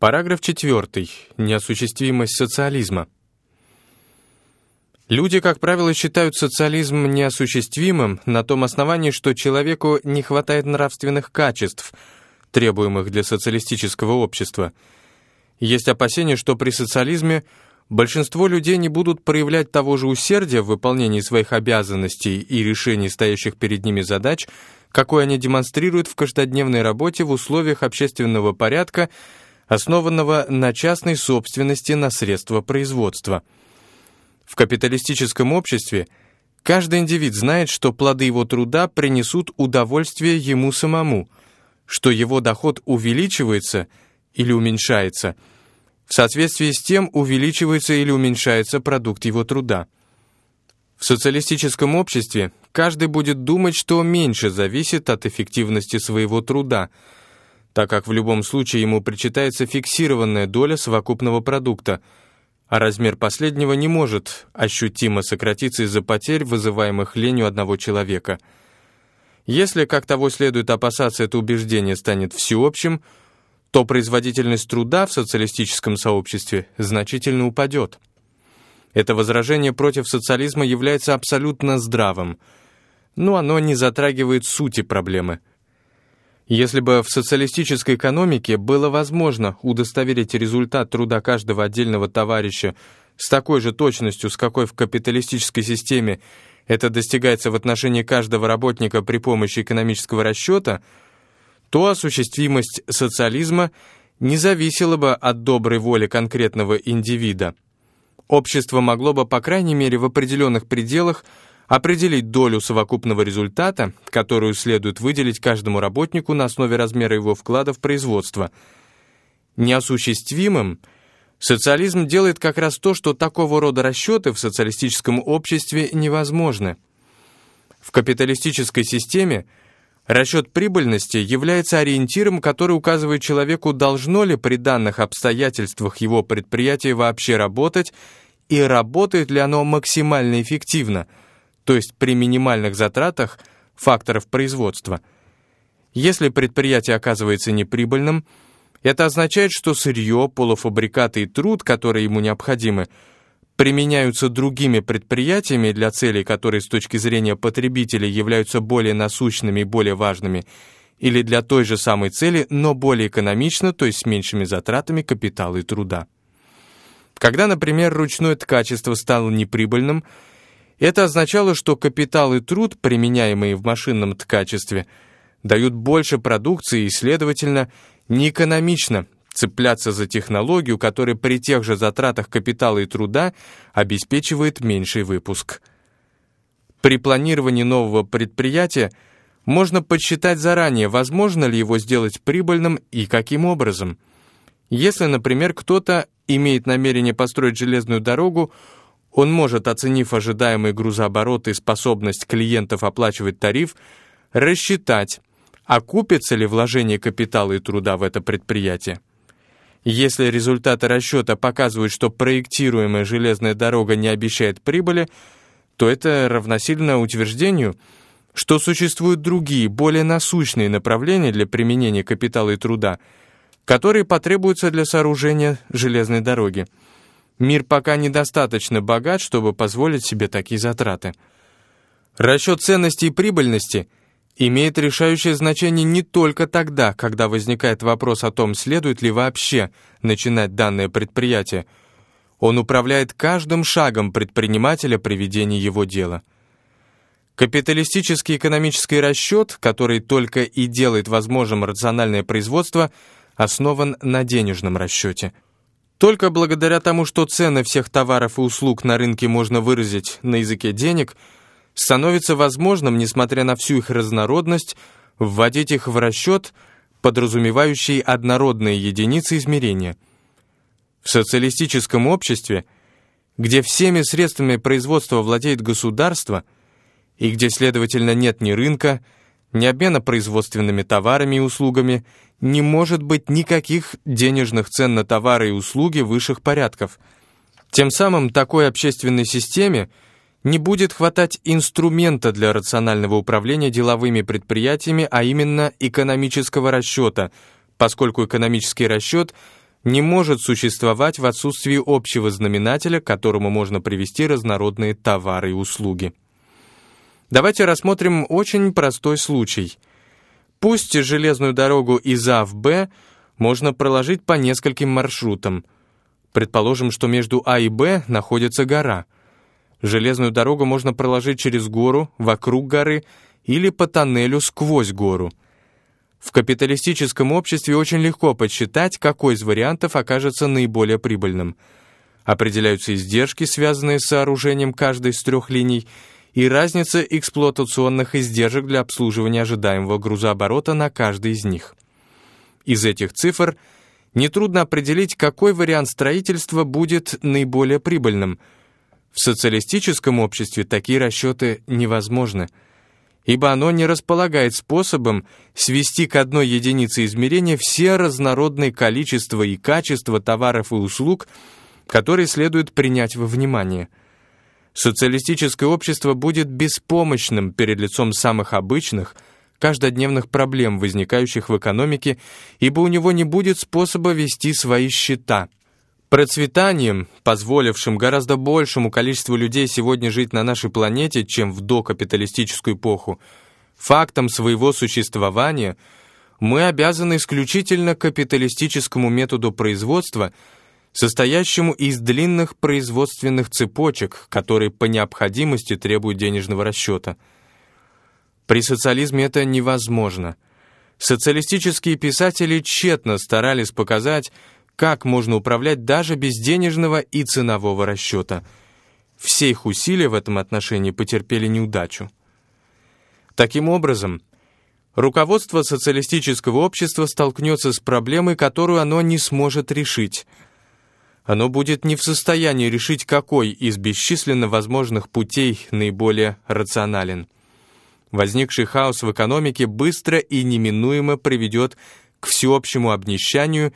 Параграф 4. Неосуществимость социализма. Люди, как правило, считают социализм неосуществимым на том основании, что человеку не хватает нравственных качеств, требуемых для социалистического общества. Есть опасения, что при социализме большинство людей не будут проявлять того же усердия в выполнении своих обязанностей и решении стоящих перед ними задач, какое они демонстрируют в каждодневной работе в условиях общественного порядка, основанного на частной собственности на средства производства – в капиталистическом обществе каждый индивид знает, что плоды его труда принесут удовольствие ему самому, что его доход увеличивается или уменьшается. В соответствии с тем увеличивается или уменьшается продукт его труда. В социалистическом обществе каждый будет думать, что меньше зависит от эффективности своего труда, так как в любом случае ему причитается фиксированная доля совокупного продукта – а размер последнего не может ощутимо сократиться из-за потерь, вызываемых ленью одного человека. Если, как того следует опасаться, это убеждение станет всеобщим, то производительность труда в социалистическом сообществе значительно упадет. Это возражение против социализма является абсолютно здравым, но оно не затрагивает сути проблемы – если бы в социалистической экономике было возможно удостоверить результат труда каждого отдельного товарища с такой же точностью, с какой в капиталистической системе это достигается в отношении каждого работника при помощи экономического расчета, то осуществимость социализма не зависела бы от доброй воли конкретного индивида. Общество могло бы, по крайней мере, в определенных пределах определить долю совокупного результата, которую следует выделить каждому работнику на основе размера его вклада в производство. Неосуществимым социализм делает как раз то, что такого рода расчеты в социалистическом обществе невозможны. В капиталистической системе расчет прибыльности является ориентиром, который указывает человеку, должно ли при данных обстоятельствах его предприятия вообще работать и работает ли оно максимально эффективно – то есть при минимальных затратах факторов производства. Если предприятие оказывается неприбыльным, это означает, что сырье, полуфабрикаты и труд, которые ему необходимы, применяются другими предприятиями для целей, которые с точки зрения потребителей являются более насущными и более важными, или для той же самой цели, но более экономично, то есть с меньшими затратами капитала и труда. Когда, например, ручное ткачество стало неприбыльным – это означало, что капитал и труд, применяемые в машинном ткачестве, дают больше продукции и, следовательно, неэкономично цепляться за технологию, которая при тех же затратах капитала и труда обеспечивает меньший выпуск. При планировании нового предприятия можно подсчитать заранее, возможно ли его сделать прибыльным и каким образом. Если, например, кто-то имеет намерение построить железную дорогу, он может, оценив ожидаемый грузооборот и способность клиентов оплачивать тариф, рассчитать, окупится ли вложение капитала и труда в это предприятие. Если результаты расчета показывают, что проектируемая железная дорога не обещает прибыли, то это равносильно утверждению, что существуют другие, более насущные направления для применения капитала и труда, которые потребуются для сооружения железной дороги. Мир пока недостаточно богат, чтобы позволить себе такие затраты. Расчет ценности и прибыльности имеет решающее значение не только тогда, когда возникает вопрос о том, следует ли вообще начинать данное предприятие. Он управляет каждым шагом предпринимателя при ведении его дела. Капиталистический экономический расчет, который только и делает возможным рациональное производство, основан на денежном расчете – только благодаря тому, что цены всех товаров и услуг на рынке можно выразить на языке денег, становится возможным, несмотря на всю их разнородность, вводить их в расчет, подразумевающий однородные единицы измерения. В социалистическом обществе, где всеми средствами производства владеет государство, и где, следовательно, нет ни рынка, ни обмена производственными товарами и услугами, не может быть никаких денежных цен на товары и услуги высших порядков. Тем самым такой общественной системе не будет хватать инструмента для рационального управления деловыми предприятиями, а именно экономического расчета, поскольку экономический расчет не может существовать в отсутствии общего знаменателя, к которому можно привести разнородные товары и услуги. Давайте рассмотрим очень простой случай. Пусть железную дорогу из А в Б можно проложить по нескольким маршрутам. Предположим, что между А и Б находится гора. Железную дорогу можно проложить через гору, вокруг горы или по тоннелю сквозь гору. В капиталистическом обществе очень легко подсчитать, какой из вариантов окажется наиболее прибыльным. Определяются издержки, связанные с сооружением каждой из трех линий, и разница эксплуатационных издержек для обслуживания ожидаемого грузооборота на каждой из них. Из этих цифр нетрудно определить, какой вариант строительства будет наиболее прибыльным. В социалистическом обществе такие расчеты невозможны – ибо оно не располагает способом свести к одной единице измерения все разнородные количества и качества товаров и услуг, которые следует принять во внимание. Социалистическое общество будет беспомощным перед лицом самых обычных, каждодневных проблем, возникающих в экономике, ибо у него не будет способа вести свои счета – Процветанием, позволившим гораздо большему количеству людей сегодня жить на нашей планете, чем в докапиталистическую эпоху, фактом своего существования мы обязаны исключительно капиталистическому методу производства, состоящему из длинных производственных цепочек, которые по необходимости требуют денежного расчета. При социализме это невозможно. Социалистические писатели тщетно старались показать, как можно управлять даже без денежного и ценового расчета. Все их усилия в этом отношении потерпели неудачу. Таким образом, руководство социалистического общества столкнется с проблемой, которую оно не сможет решить. Оно будет не в состоянии решить, какой из бесчисленно возможных путей наиболее рационален. Возникший хаос в экономике быстро и неминуемо приведет к всеобщему обнищанию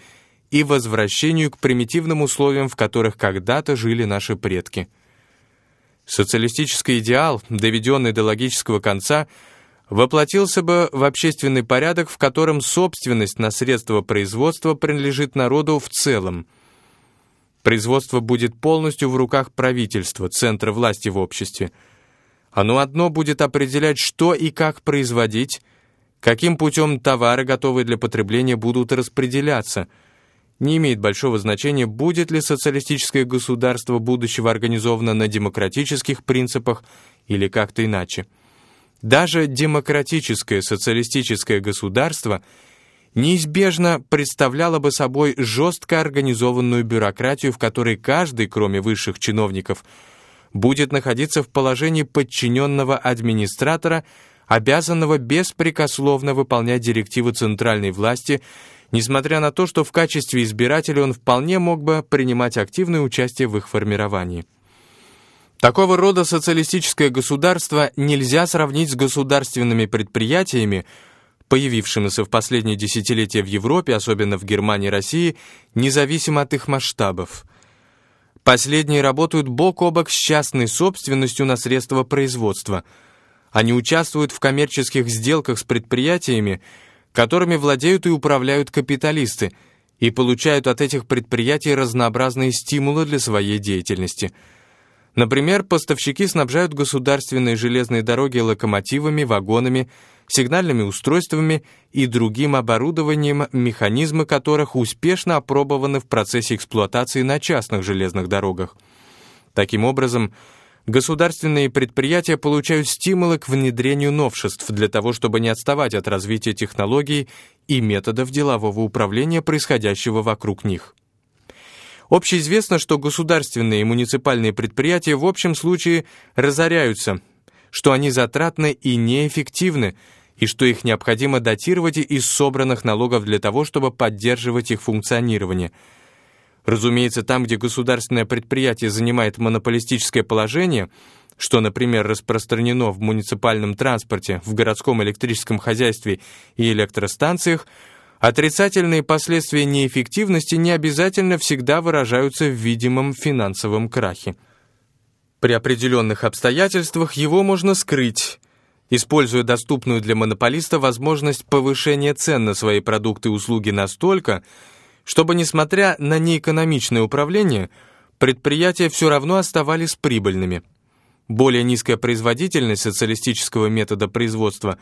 и возвращению к примитивным условиям, в которых когда-то жили наши предки. Социалистический идеал, доведенный до логического конца, воплотился бы в общественный порядок, в котором собственность на средства производства принадлежит народу в целом. Производство будет полностью в руках правительства, центра власти в обществе. Оно одно будет определять, что и как производить, каким путем товары, готовые для потребления, будут распределяться – не имеет большого значения, будет ли социалистическое государство будущего организовано на демократических принципах или как-то иначе. Даже демократическое социалистическое государство неизбежно представляло бы собой жестко организованную бюрократию, в которой каждый, кроме высших чиновников, будет находиться в положении подчиненного администратора, обязанного беспрекословно выполнять директивы центральной власти – несмотря на то, что в качестве избирателя он вполне мог бы принимать активное участие в их формировании. Такого рода социалистическое государство нельзя сравнить с государственными предприятиями, появившимися в последние десятилетия в Европе, особенно в Германии и России, независимо от их масштабов. Последние работают бок о бок с частной собственностью на средства производства. Они участвуют в коммерческих сделках с предприятиями, которыми владеют и управляют капиталисты, и получают от этих предприятий разнообразные стимулы для своей деятельности. Например, поставщики снабжают государственные железные дороги локомотивами, вагонами, сигнальными устройствами и другим оборудованием, механизмы которых успешно опробованы в процессе эксплуатации на частных железных дорогах. Таким образом, Государственные предприятия получают стимулы к внедрению новшеств для того, чтобы не отставать от развития технологий и методов делового управления, происходящего вокруг них. Общеизвестно, что государственные и муниципальные предприятия в общем случае разоряются, что они затратны и неэффективны, и что их необходимо датировать из собранных налогов для того, чтобы поддерживать их функционирование – Разумеется, там, где государственное предприятие занимает монополистическое положение, что, например, распространено в муниципальном транспорте, в городском электрическом хозяйстве и электростанциях, отрицательные последствия неэффективности не обязательно всегда выражаются в видимом финансовом крахе. При определенных обстоятельствах его можно скрыть, используя доступную для монополиста возможность повышения цен на свои продукты и услуги настолько, чтобы, несмотря на неэкономичное управление, предприятия все равно оставались прибыльными. Более низкая производительность социалистического метода производства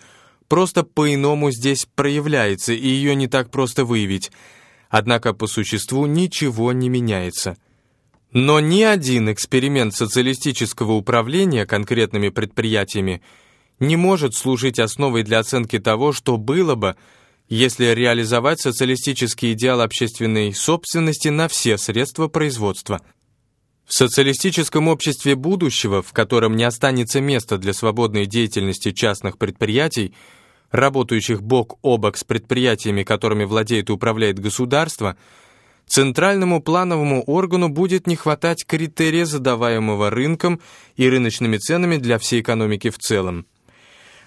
просто по-иному здесь проявляется, и ее не так просто выявить. Однако по существу ничего не меняется. Но ни один эксперимент социалистического управления конкретными предприятиями не может служить основой для оценки того, что было бы, если реализовать социалистический идеал общественной собственности на все средства производства. В социалистическом обществе будущего, в котором не останется места для свободной деятельности частных предприятий, работающих бок о бок с предприятиями, которыми владеет и управляет государство, центральному плановому органу будет не хватать критерия, задаваемого рынком и рыночными ценами для всей экономики в целом.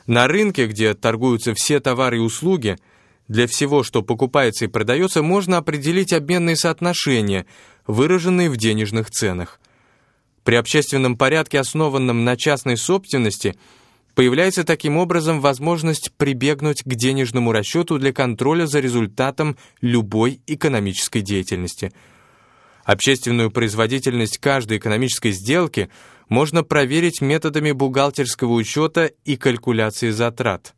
На рынке, где торгуются все товары и услуги – для всего, что покупается и продается, можно определить обменные соотношения, выраженные в денежных ценах. При общественном порядке, основанном на частной собственности, появляется таким образом возможность прибегнуть к денежному расчету для контроля за результатом любой экономической деятельности. Общественную производительность каждой экономической сделки можно проверить методами бухгалтерского учета и калькуляции затрат.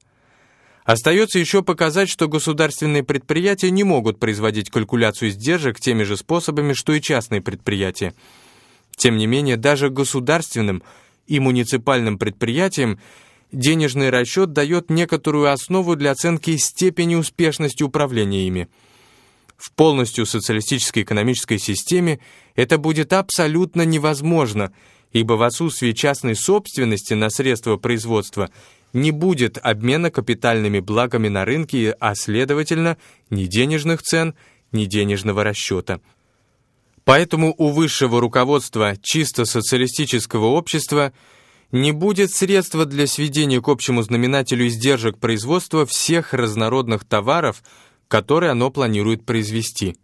Остается еще показать, что государственные предприятия не могут производить калькуляцию издержек теми же способами, что и частные предприятия. Тем не менее, даже государственным и муниципальным предприятиям денежный расчет дает некоторую основу для оценки степени успешности управления ими. В полностью социалистической экономической системе это будет абсолютно невозможно, ибо в отсутствии частной собственности на средства производства – не будет обмена капитальными благами на рынке, а следовательно, ни денежных цен, ни денежного расчета. Поэтому у высшего руководства чисто социалистического общества не будет средства для сведения к общему знаменателю издержек производства всех разнородных товаров, которые оно планирует произвести.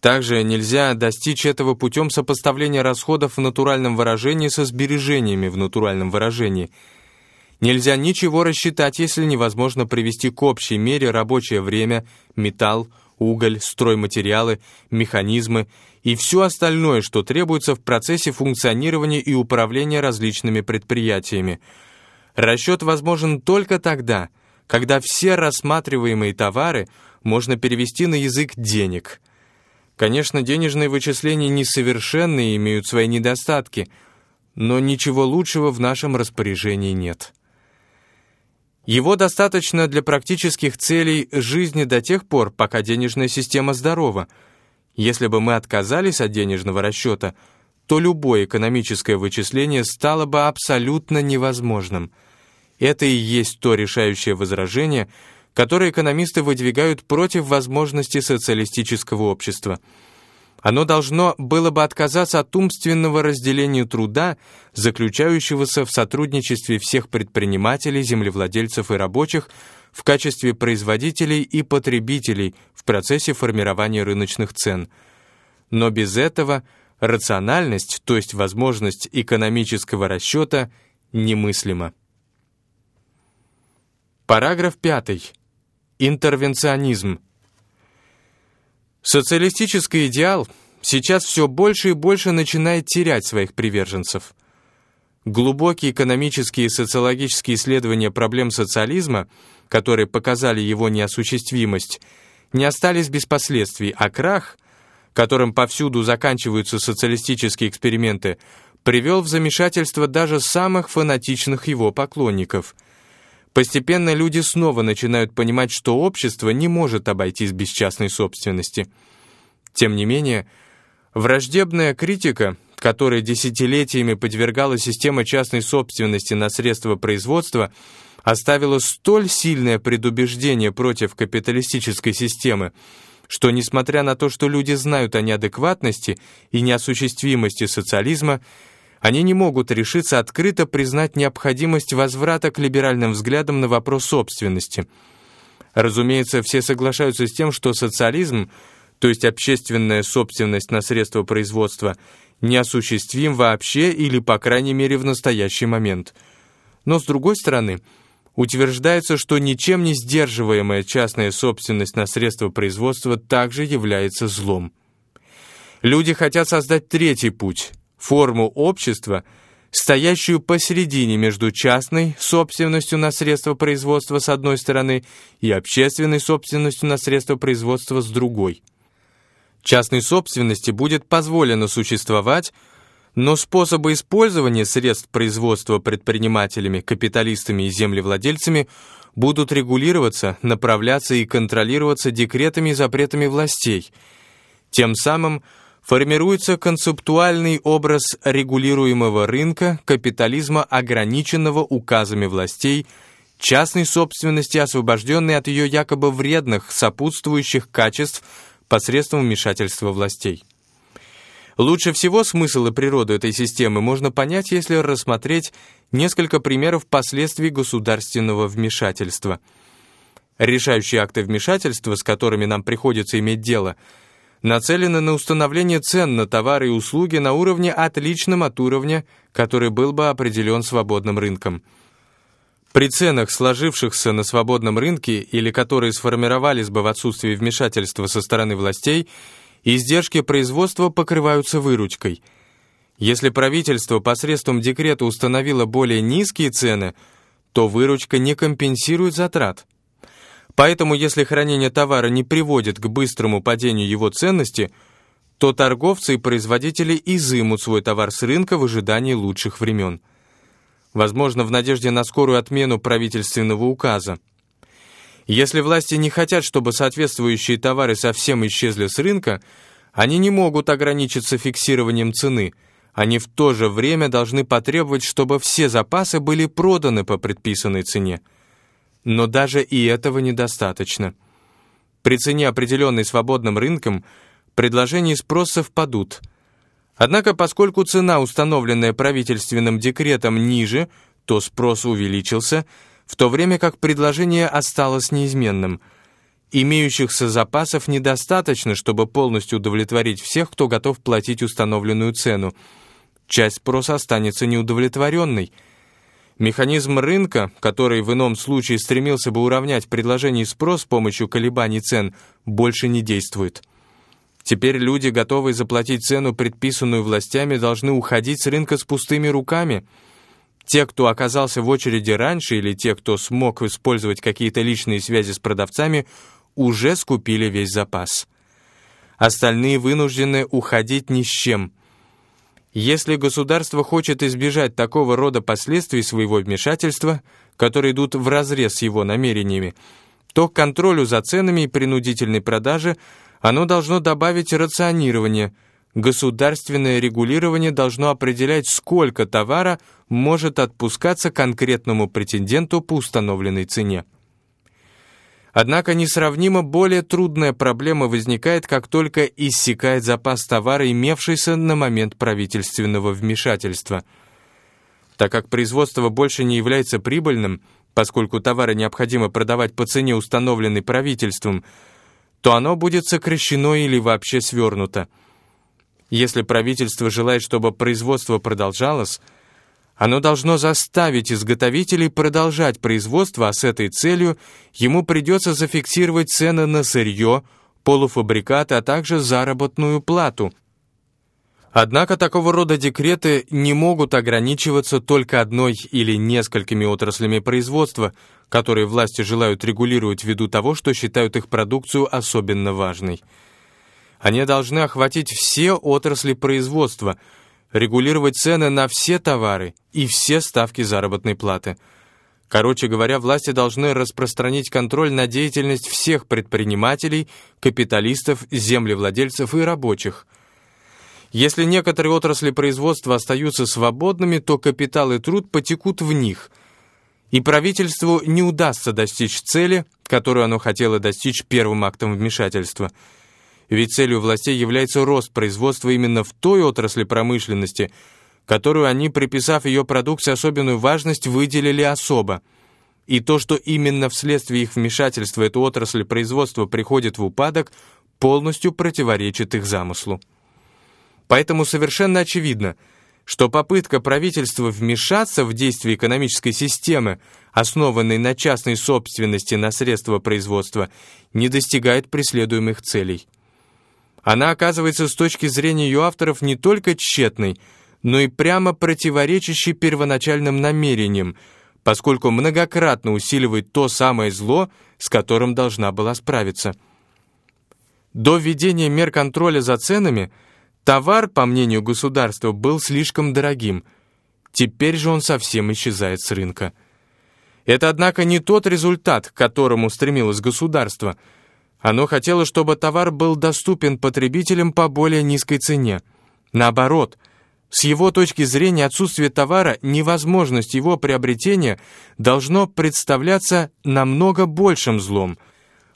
Также нельзя достичь этого путем сопоставления расходов в натуральном выражении со сбережениями в натуральном выражении – Нельзя ничего рассчитать, если невозможно привести к общей мере рабочее время, металл, уголь, стройматериалы, механизмы и все остальное, что требуется в процессе функционирования и управления различными предприятиями. Расчет возможен только тогда, когда все рассматриваемые товары можно перевести на язык денег. Конечно, денежные вычисления несовершенны и имеют свои недостатки, но ничего лучшего в нашем распоряжении нет. Его достаточно для практических целей жизни до тех пор, пока денежная система здорова. Если бы мы отказались от денежного расчета, то любое экономическое вычисление стало бы абсолютно невозможным. Это и есть то решающее возражение, которое экономисты выдвигают против возможности социалистического общества – оно должно было бы отказаться от умственного разделения труда, заключающегося в сотрудничестве всех предпринимателей, землевладельцев и рабочих в качестве производителей и потребителей в процессе формирования рыночных цен. Но без этого рациональность, то есть возможность экономического расчета, немыслима. Параграф 5. Интервенционизм. Социалистический идеал сейчас все больше и больше начинает терять своих приверженцев. Глубокие экономические и социологические исследования проблем социализма, которые показали его неосуществимость, не остались без последствий, а крах, которым повсюду заканчиваются социалистические эксперименты, привел в замешательство даже самых фанатичных его поклонников. Постепенно люди снова начинают понимать, что общество не может обойтись без частной собственности. Тем не менее, враждебная критика, которой десятилетиями подвергала система частной собственности на средства производства, оставила столь сильное предубеждение против капиталистической системы, что, несмотря на то, что люди знают о неадекватности и неосуществимости социализма, они не могут решиться открыто признать необходимость возврата к либеральным взглядам на вопрос собственности. Разумеется, все соглашаются с тем, что социализм, то есть общественная собственность на средства производства, неосуществим вообще или, по крайней мере, в настоящий момент. Но, с другой стороны, утверждается, что ничем не сдерживаемая частная собственность на средства производства также является злом. Люди хотят создать третий путь – форму общества, стоящую посередине между частной собственностью на средства производства с одной стороны и общественной собственностью на средства производства с другой. Частной собственности будет позволено существовать – но способы использования средств производства предпринимателями, капиталистами и землевладельцами будут регулироваться, направляться и контролироваться декретами и запретами властей. Тем самым формируется концептуальный образ регулируемого рынка капитализма, ограниченного указами властей, частной собственности, освобожденной от ее якобы вредных сопутствующих качеств посредством вмешательства властей. Лучше всего смысл и природу этой системы можно понять, если рассмотреть несколько примеров последствий государственного вмешательства. Решающие акты вмешательства, с которыми нам приходится иметь дело, нацелены на установление цен на товары и услуги на уровне отличном от уровня, который был бы определен свободным рынком. При ценах, сложившихся на свободном рынке или которые сформировались бы в отсутствии вмешательства со стороны властей, издержки производства покрываются выручкой. Если правительство посредством декрета установило более низкие цены, то выручка не компенсирует затрат. Поэтому, если хранение товара не приводит к быстрому падению его ценности, то торговцы и производители изымут свой товар с рынка в ожидании лучших времен. Возможно, в надежде на скорую отмену правительственного указа. Если власти не хотят, чтобы соответствующие товары совсем исчезли с рынка, они не могут ограничиться фиксированием цены. Они в то же время должны потребовать, чтобы все запасы были проданы по предписанной цене. Но даже и этого недостаточно. При цене, определенной свободным рынком, предложение и спрос совпадут. Однако, поскольку цена, установленная правительственным декретом, ниже, то спрос увеличился – в то время как предложение осталось неизменным. Имеющихся запасов недостаточно, чтобы полностью удовлетворить всех, кто готов платить установленную цену. Часть спроса останется неудовлетворенной. Механизм рынка, который в ином случае стремился бы уравнять предложение и спрос с помощью колебаний цен, больше не действует. Теперь люди, готовые заплатить цену, предписанную властями, должны уходить с рынка с пустыми руками – те, кто оказался в очереди раньше, или те, кто смог использовать какие-то личные связи с продавцами, уже скупили весь запас. Остальные вынуждены уходить ни с чем. Если государство хочет избежать такого рода последствий своего вмешательства, которые идут вразрез с его намерениями, то к контролю за ценами и принудительной продаже оно должно добавить рационирование – Государственное регулирование должно определять, сколько товара может отпускаться конкретному претенденту по установленной цене. Однако несравнимо более трудная проблема возникает, как только иссякает запас товара, имевшийся на момент правительственного вмешательства. Так как производство больше не является прибыльным, поскольку товары необходимо продавать по цене, установленной правительством, то оно будет сокращено или вообще свернуто. Если правительство желает, чтобы производство продолжалось, оно должно заставить изготовителей продолжать производство, а с этой целью ему придется зафиксировать цены на сырье, полуфабрикаты, а также заработную плату. Однако такого рода декреты не могут ограничиваться только одной или несколькими отраслями производства, которые власти желают регулировать ввиду того, что считают их продукцию особенно важной. Они должны охватить все отрасли производства, регулировать цены на все товары и все ставки заработной платы. Короче говоря, власти должны распространить контроль на деятельность всех предпринимателей, капиталистов, землевладельцев и рабочих. Если некоторые отрасли производства остаются свободными, то капитал и труд потекут в них, и правительству не удастся достичь цели, которую оно хотело достичь первым актом вмешательства – ведь целью властей является рост производства именно в той отрасли промышленности, которую они, приписав ее продукции особенную важность, выделили особо. И то, что именно вследствие их вмешательства эта отрасль производства приходит в упадок, полностью противоречит их замыслу. Поэтому совершенно очевидно, что попытка правительства вмешаться в действие экономической системы, основанной на частной собственности на средства производства, не достигает преследуемых целей. Она оказывается с точки зрения ее авторов не только тщетной, но и прямо противоречащей первоначальным намерениям, поскольку многократно усиливает то самое зло, с которым должна была справиться. До введения мер контроля за ценами товар, по мнению государства, был слишком дорогим. Теперь же он совсем исчезает с рынка. Это, однако, не тот результат, к которому стремилось государство – оно хотело, чтобы товар был доступен потребителям по более низкой цене. Наоборот, с его точки зрения отсутствие товара, невозможность его приобретения должно представляться намного большим злом.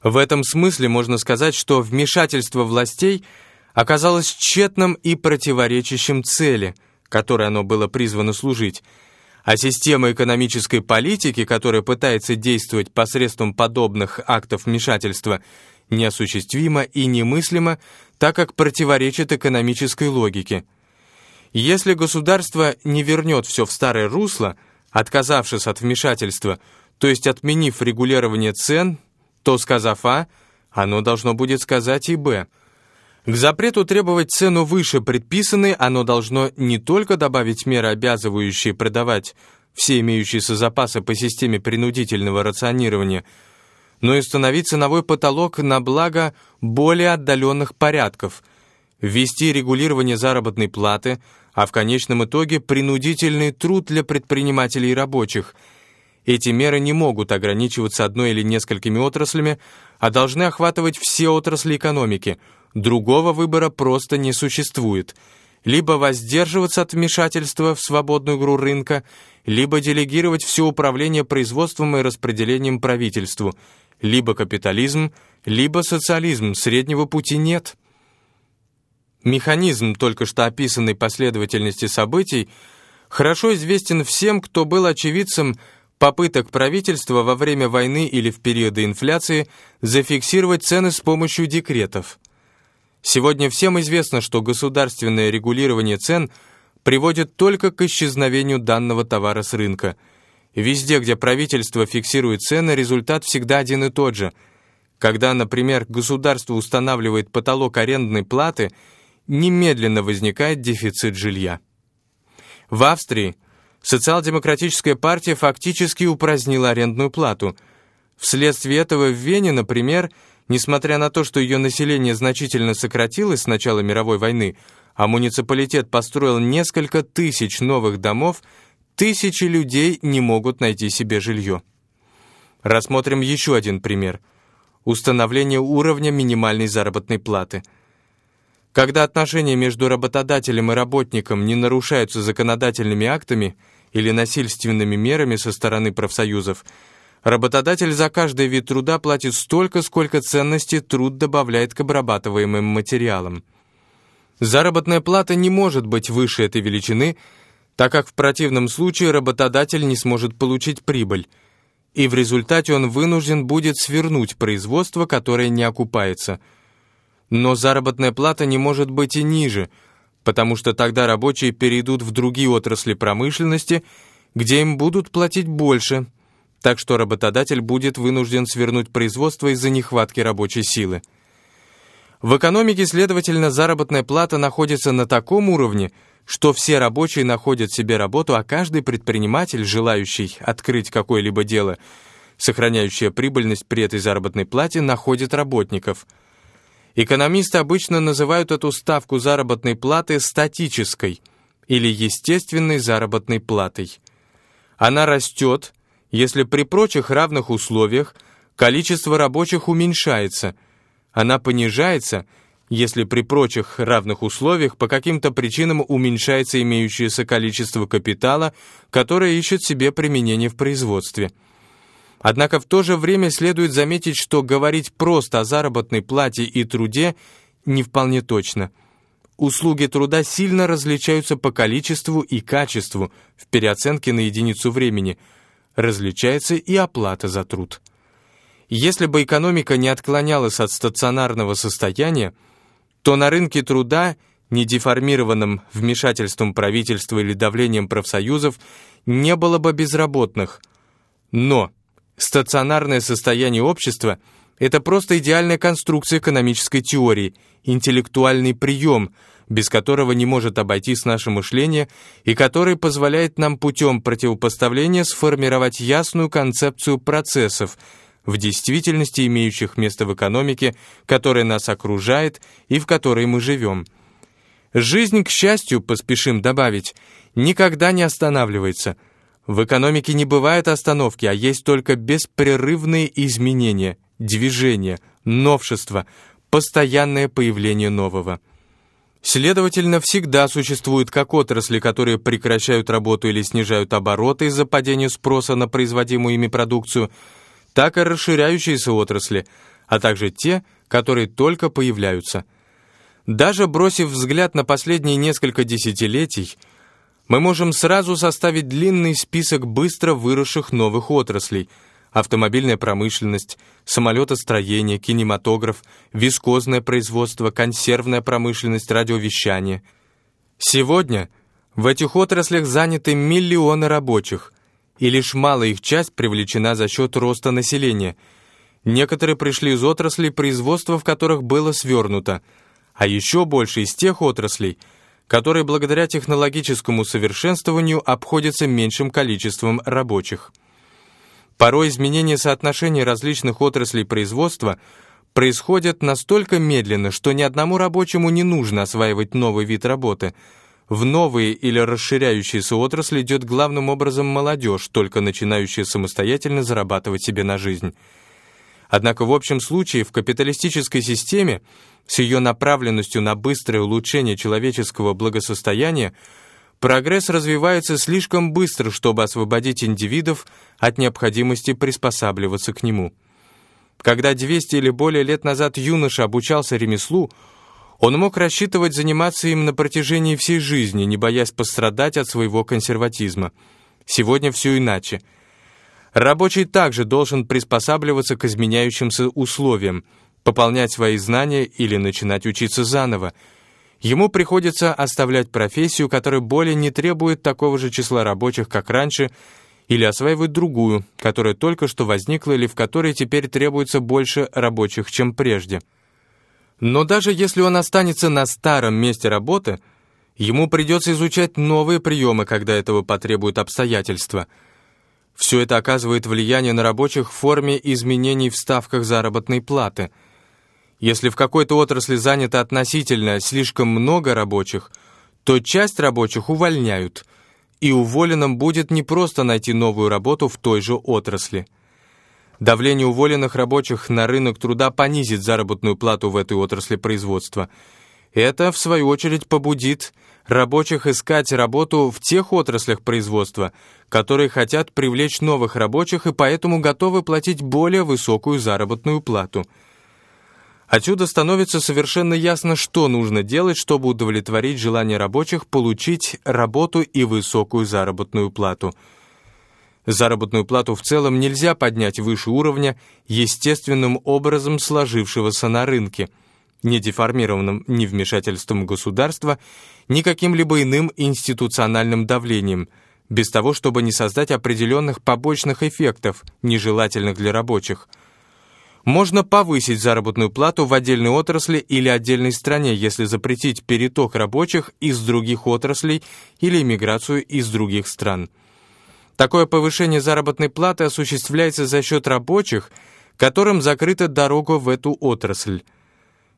В этом смысле можно сказать, что вмешательство властей оказалось тщетным и противоречащим цели, которой оно было призвано служить, а система экономической политики, которая пытается действовать посредством подобных актов вмешательства – неосуществимо и немыслимо, так как противоречит экономической логике. Если государство не вернет все в старое русло, отказавшись от вмешательства, то есть отменив регулирование цен, то, сказав А, оно должно будет сказать и Б. К запрету требовать цену выше предписанной оно должно не только добавить меры, обязывающие продавать все имеющиеся запасы по системе принудительного рационирования – но и установить ценовой потолок на благо более отдаленных порядков, ввести регулирование заработной платы, а в конечном итоге принудительный труд для предпринимателей и рабочих. Эти меры не могут ограничиваться одной или несколькими отраслями, а должны охватывать все отрасли экономики. Другого выбора просто не существует – либо воздерживаться от вмешательства в свободную игру рынка, либо делегировать все управление производством и распределением правительству – либо капитализм, либо социализм, среднего пути нет. Механизм только что описанной последовательности событий хорошо известен всем, кто был очевидцем попыток правительства во время войны или в периоды инфляции зафиксировать цены с помощью декретов. Сегодня всем известно, что государственное регулирование цен приводит только к исчезновению данного товара с рынка – Везде, где правительство фиксирует цены, результат всегда один и тот же. Когда, например, государство устанавливает потолок арендной платы, немедленно возникает дефицит жилья. В Австрии социал-демократическая партия фактически упразднила арендную плату. Вследствие этого в Вене, например, несмотря на то, что ее население значительно сократилось с начала мировой войны, а муниципалитет построил несколько тысяч новых домов, Тысячи людей не могут найти себе жилье. Рассмотрим еще один пример. Установление уровня минимальной заработной платы. Когда отношения между работодателем и работником не нарушаются законодательными актами или насильственными мерами со стороны профсоюзов, работодатель за каждый вид труда платит столько, сколько ценности труд добавляет к обрабатываемым материалам. Заработная плата не может быть выше этой величины – так как в противном случае работодатель не сможет получить прибыль, и в результате он вынужден будет свернуть производство, которое не окупается. Но заработная плата не может быть и ниже, потому что тогда рабочие перейдут в другие отрасли промышленности, где им будут платить больше, так что работодатель будет вынужден свернуть производство из-за нехватки рабочей силы. В экономике, следовательно, заработная плата находится на таком уровне, что все рабочие находят себе работу, а каждый предприниматель, желающий открыть какое-либо дело, сохраняющее прибыльность при этой заработной плате, находит работников. Экономисты обычно называют эту ставку заработной платы статической или естественной заработной платой. Она растет, если при прочих равных условиях количество рабочих уменьшается. Она понижается – если при прочих равных условиях по каким-то причинам уменьшается имеющееся количество капитала, которое ищет себе применение в производстве. Однако в то же время следует заметить, что говорить просто о заработной плате и труде не вполне точно. Услуги труда сильно различаются по количеству и качеству в переоценке на единицу времени. Различается и оплата за труд. Если бы экономика не отклонялась от стационарного состояния, то на рынке труда не деформированном вмешательством правительства или давлением профсоюзов, не было бы безработных. Но стационарное состояние общества – это просто идеальная конструкция экономической теории, интеллектуальный прием, без которого не может обойтись наше мышление и который позволяет нам путем противопоставления сформировать ясную концепцию процессов – в действительности имеющих место в экономике, которая нас окружает и в которой мы живем. Жизнь, к счастью, поспешим добавить, никогда не останавливается. В экономике не бывает остановки, а есть только беспрерывные изменения, движения, новшества, постоянное появление нового. Следовательно, всегда существуют как отрасли, которые прекращают работу или снижают обороты из-за падения спроса на производимую ими продукцию – так и расширяющиеся отрасли, а также те, которые только появляются. Даже бросив взгляд на последние несколько десятилетий, мы можем сразу составить длинный список быстро выросших новых отраслей – автомобильная промышленность, самолетостроение, кинематограф, вискозное производство, консервная промышленность, радиовещание. Сегодня в этих отраслях заняты миллионы рабочих, и лишь малая их часть привлечена за счет роста населения. Некоторые пришли из отраслей, производства в которых было свернуто, а еще больше из тех отраслей, которые благодаря технологическому совершенствованию обходятся меньшим количеством рабочих. Порой изменение соотношений различных отраслей производства происходят настолько медленно, что ни одному рабочему не нужно осваивать новый вид работы – в новые или расширяющиеся отрасли идет главным образом молодежь, только начинающая самостоятельно зарабатывать себе на жизнь. Однако в общем случае в капиталистической системе с ее направленностью на быстрое улучшение человеческого благосостояния прогресс развивается слишком быстро, чтобы освободить индивидов от необходимости приспосабливаться к нему. Когда 200 или более лет назад юноша обучался ремеслу, он мог рассчитывать заниматься им на протяжении всей жизни, не боясь пострадать от своего консерватизма. Сегодня все иначе. Рабочий также должен приспосабливаться к изменяющимся условиям, пополнять свои знания или начинать учиться заново. Ему приходится оставлять профессию, которая более не требует такого же числа рабочих, как раньше, или осваивать другую, которая только что возникла или в которой теперь требуется больше рабочих, чем прежде. Но даже если он останется на старом месте работы, ему придется изучать новые приемы, когда этого потребуют обстоятельства. Все это оказывает влияние на рабочих в форме изменений в ставках заработной платы. Если в какой-то отрасли занято относительно слишком много рабочих, то часть рабочих увольняют, и уволенным будет не просто найти новую работу в той же отрасли – Давление уволенных рабочих на рынок труда понизит заработную плату в этой отрасли производства. Это, в свою очередь, побудит рабочих искать работу в тех отраслях производства, которые хотят привлечь новых рабочих и поэтому готовы платить более высокую заработную плату. Отсюда становится совершенно ясно, что нужно делать, чтобы удовлетворить желание рабочих получить работу и высокую заработную плату – Заработную плату в целом нельзя поднять выше уровня естественным образом сложившегося на рынке, не деформированным ни вмешательством государства, ни каким-либо иным институциональным давлением, без того, чтобы не создать определенных побочных эффектов, нежелательных для рабочих. Можно повысить заработную плату в отдельной отрасли или отдельной стране, если запретить переток рабочих из других отраслей или иммиграцию из других стран. Такое повышение заработной платы осуществляется за счет рабочих, которым закрыта дорога в эту отрасль.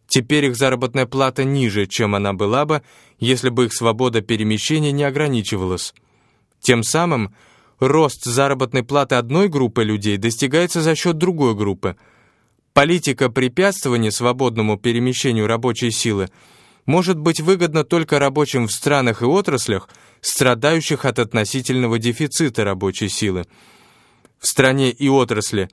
Теперь их заработная плата ниже, чем она была бы, если бы их свобода перемещения не ограничивалась. Тем самым рост заработной платы одной группы людей достигается за счет другой группы. Политика препятствования свободному перемещению рабочей силы может быть выгодна только рабочим в странах и отраслях, страдающих от относительного дефицита рабочей силы. В стране и отрасли,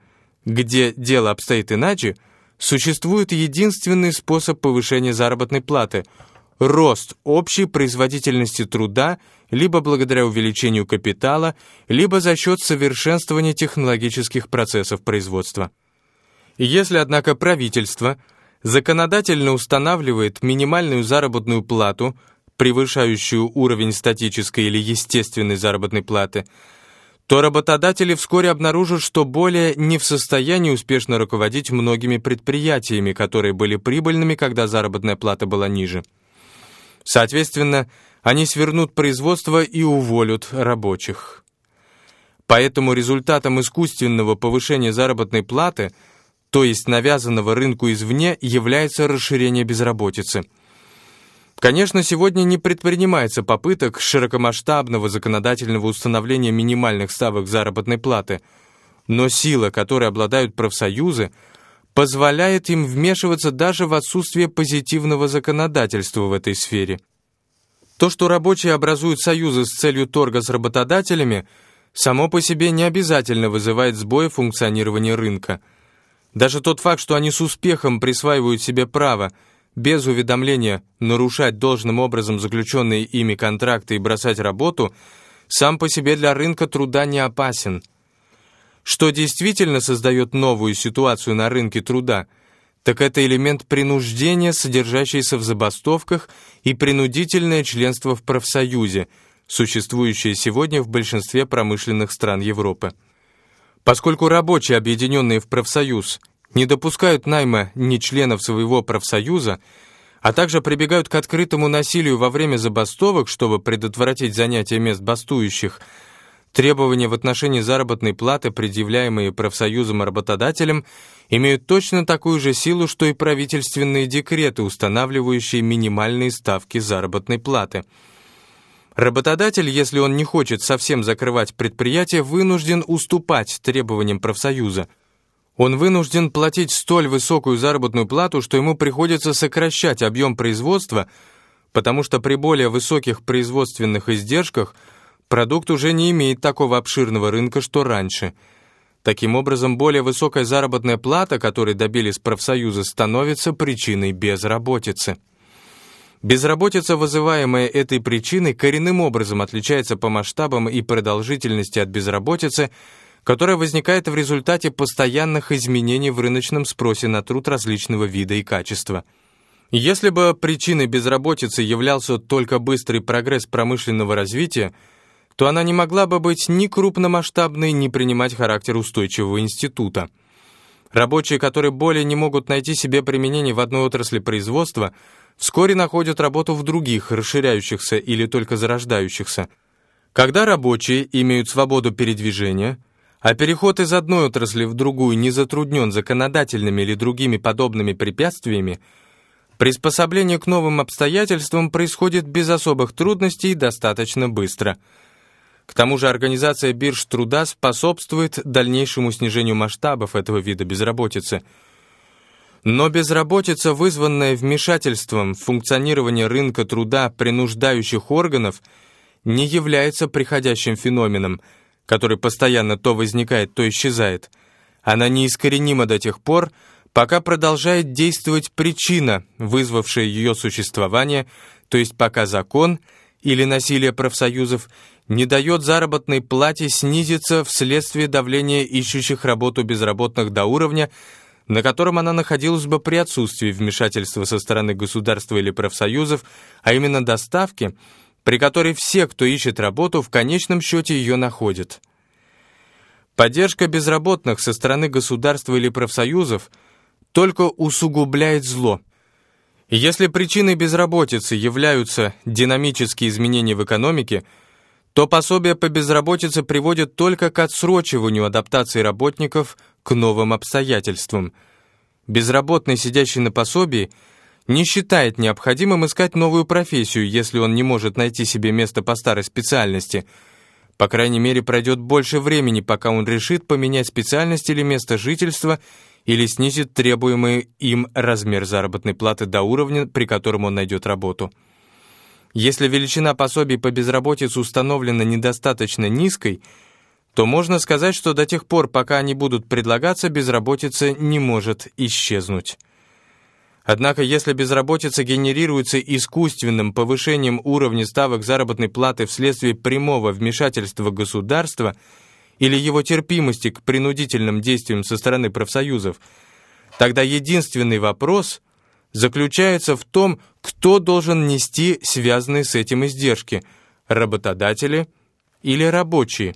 где дело обстоит иначе, существует единственный способ повышения заработной платы – рост общей производительности труда либо благодаря увеличению капитала, либо за счет совершенствования технологических процессов производства. Если, однако, правительство законодательно устанавливает минимальную заработную плату, превышающую уровень статической или естественной заработной платы, то работодатели вскоре обнаружат, что более не в состоянии успешно руководить многими предприятиями, которые были прибыльными, когда заработная плата была ниже. Соответственно, они свернут производство и уволят рабочих. Поэтому результатом искусственного повышения заработной платы, то есть навязанного рынку извне, является расширение безработицы – Конечно, сегодня не предпринимается попыток широкомасштабного законодательного установления минимальных ставок заработной платы, но сила, которой обладают профсоюзы, позволяет им вмешиваться даже в отсутствие позитивного законодательства в этой сфере. То, что рабочие образуют союзы с целью торга с работодателями, само по себе не обязательно вызывает сбои функционирования рынка. Даже тот факт, что они с успехом присваивают себе право – без уведомления нарушать должным образом заключенные ими контракты и бросать работу, сам по себе для рынка труда не опасен. Что действительно создает новую ситуацию на рынке труда, так это элемент принуждения, содержащийся в забастовках, и принудительное членство в профсоюзе, существующее сегодня в большинстве промышленных стран Европы. Поскольку рабочие, объединенные в профсоюз, не допускают найма ни членов своего профсоюза, а также прибегают к открытому насилию во время забастовок, чтобы предотвратить занятие мест бастующих, требования в отношении заработной платы, предъявляемые профсоюзом работодателем, имеют точно такую же силу, что и правительственные декреты, устанавливающие минимальные ставки заработной платы. Работодатель, если он не хочет совсем закрывать предприятие, вынужден уступать требованиям профсоюза – он вынужден платить столь высокую заработную плату, что ему приходится сокращать объем производства, потому что при более высоких производственных издержках продукт уже не имеет такого обширного рынка, что раньше. Таким образом, более высокая заработная плата, которой добились профсоюзы, становится причиной безработицы. Безработица, вызываемая этой причиной, коренным образом отличается по масштабам и продолжительности от безработицы – которая возникает в результате постоянных изменений в рыночном спросе на труд различного вида и качества. Если бы причиной безработицы являлся только быстрый прогресс промышленного развития, то она не могла бы быть ни крупномасштабной, ни принимать характер устойчивого института. Рабочие, которые более не могут найти себе применение в одной отрасли производства, вскоре находят работу в других, расширяющихся или только зарождающихся. Когда рабочие имеют свободу передвижения – а переход из одной отрасли в другую не затруднен законодательными или другими подобными препятствиями, приспособление к новым обстоятельствам происходит без особых трудностей и достаточно быстро. К тому же организация бирж труда способствует дальнейшему снижению масштабов этого вида безработицы. Но безработица, вызванная вмешательством в функционирование рынка труда принуждающих органов, не является приходящим феноменом – который постоянно то возникает, то исчезает, она неискоренима до тех пор, пока продолжает действовать причина, вызвавшая ее существование, то есть пока закон или насилие профсоюзов не дает заработной плате снизиться вследствие давления ищущих работу безработных до уровня, на котором она находилась бы при отсутствии вмешательства со стороны государства или профсоюзов, а именно доставки – при которой все, кто ищет работу, в конечном счете ее находят. Поддержка безработных со стороны государства или профсоюзов только усугубляет зло. Если причиной безработицы являются динамические изменения в экономике, то пособия по безработице приводят только к отсрочиванию адаптации работников к новым обстоятельствам. Безработный, сидящий на пособии – не считает необходимым искать новую профессию, если он не может найти себе место по старой специальности. По крайней мере, пройдет больше времени, пока он решит поменять специальность или место жительства, или снизит требуемый им размер заработной платы до уровня, при котором он найдет работу. Если величина пособий по безработице установлена недостаточно низкой, то можно сказать, что до тех пор, пока они будут предлагаться, безработица не может исчезнуть. Однако, если безработица генерируется искусственным повышением уровня ставок заработной платы вследствие прямого вмешательства государства или его терпимости к принудительным действиям со стороны профсоюзов, тогда единственный вопрос заключается в том, кто должен нести связанные с этим издержки – работодатели или рабочие.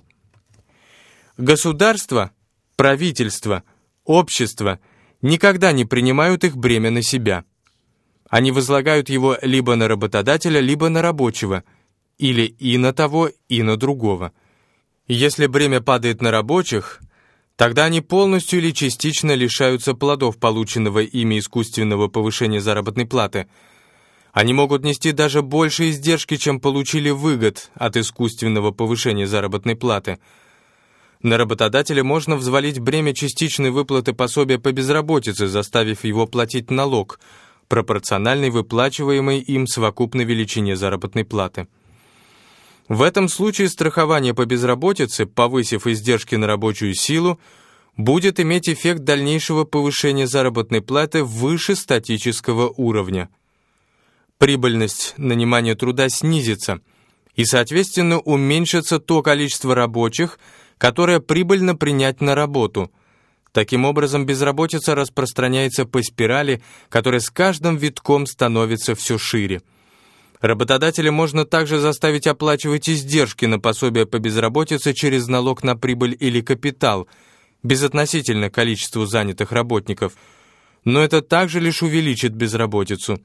Государство, правительство, общество никогда не принимают их бремя на себя. Они возлагают его либо на работодателя, либо на рабочего, или и на того, и на другого. Если бремя падает на рабочих – Тогда они полностью или частично лишаются плодов полученного ими искусственного повышения заработной платы. Они могут нести даже больше издержки, чем получили выгод от искусственного повышения заработной платы. На работодателя можно взвалить бремя частичной выплаты пособия по безработице, заставив его платить налог, пропорциональный выплачиваемой им совокупной величине заработной платы. В этом случае страхование по безработице, повысив издержки на рабочую силу, будет иметь эффект дальнейшего повышения заработной платы выше статического уровня. Прибыльность нанимания труда снизится, и, соответственно, уменьшится то количество рабочих, которое прибыльно принять на работу. Таким образом, безработица распространяется по спирали, которая с каждым витком становится все шире. Работодателя можно также заставить оплачивать издержки на пособие по безработице через налог на прибыль или капитал, безотносительно количеству занятых работников. Но это также лишь увеличит безработицу.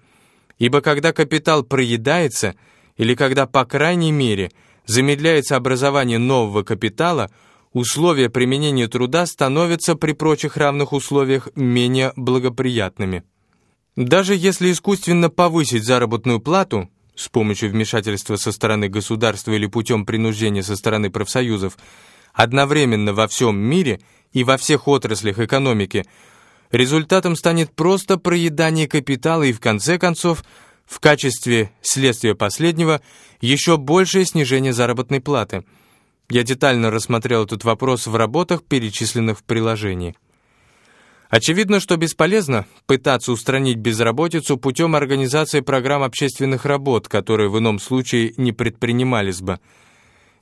Ибо когда капитал проедается, или когда, по крайней мере, замедляется образование нового капитала, условия применения труда становятся при прочих равных условиях менее благоприятными. Даже если искусственно повысить заработную плату, с помощью вмешательства со стороны государства или путем принуждения со стороны профсоюзов, одновременно во всем мире и во всех отраслях экономики, результатом станет просто проедание капитала и, в конце концов, в качестве следствия последнего, еще большее снижение заработной платы. Я детально рассмотрел этот вопрос в работах, перечисленных в приложении. Очевидно, что бесполезно пытаться устранить безработицу путем организации программ общественных работ, которые в ином случае не предпринимались бы.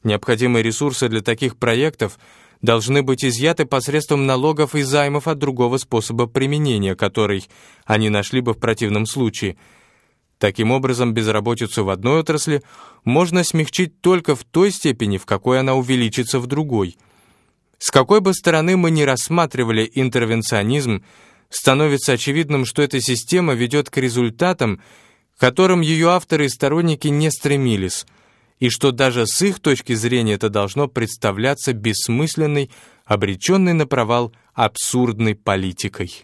Необходимые ресурсы для таких проектов должны быть изъяты посредством налогов и займов от другого способа применения, который они нашли бы в противном случае. Таким образом, безработицу в одной отрасли можно смягчить только в той степени, в какой она увеличится в другой – с какой бы стороны мы ни рассматривали интервенционизм, становится очевидным, что эта система ведет к результатам, к которым ее авторы и сторонники не стремились, и что даже с их точки зрения это должно представляться бессмысленной, обреченной на провал абсурдной политикой.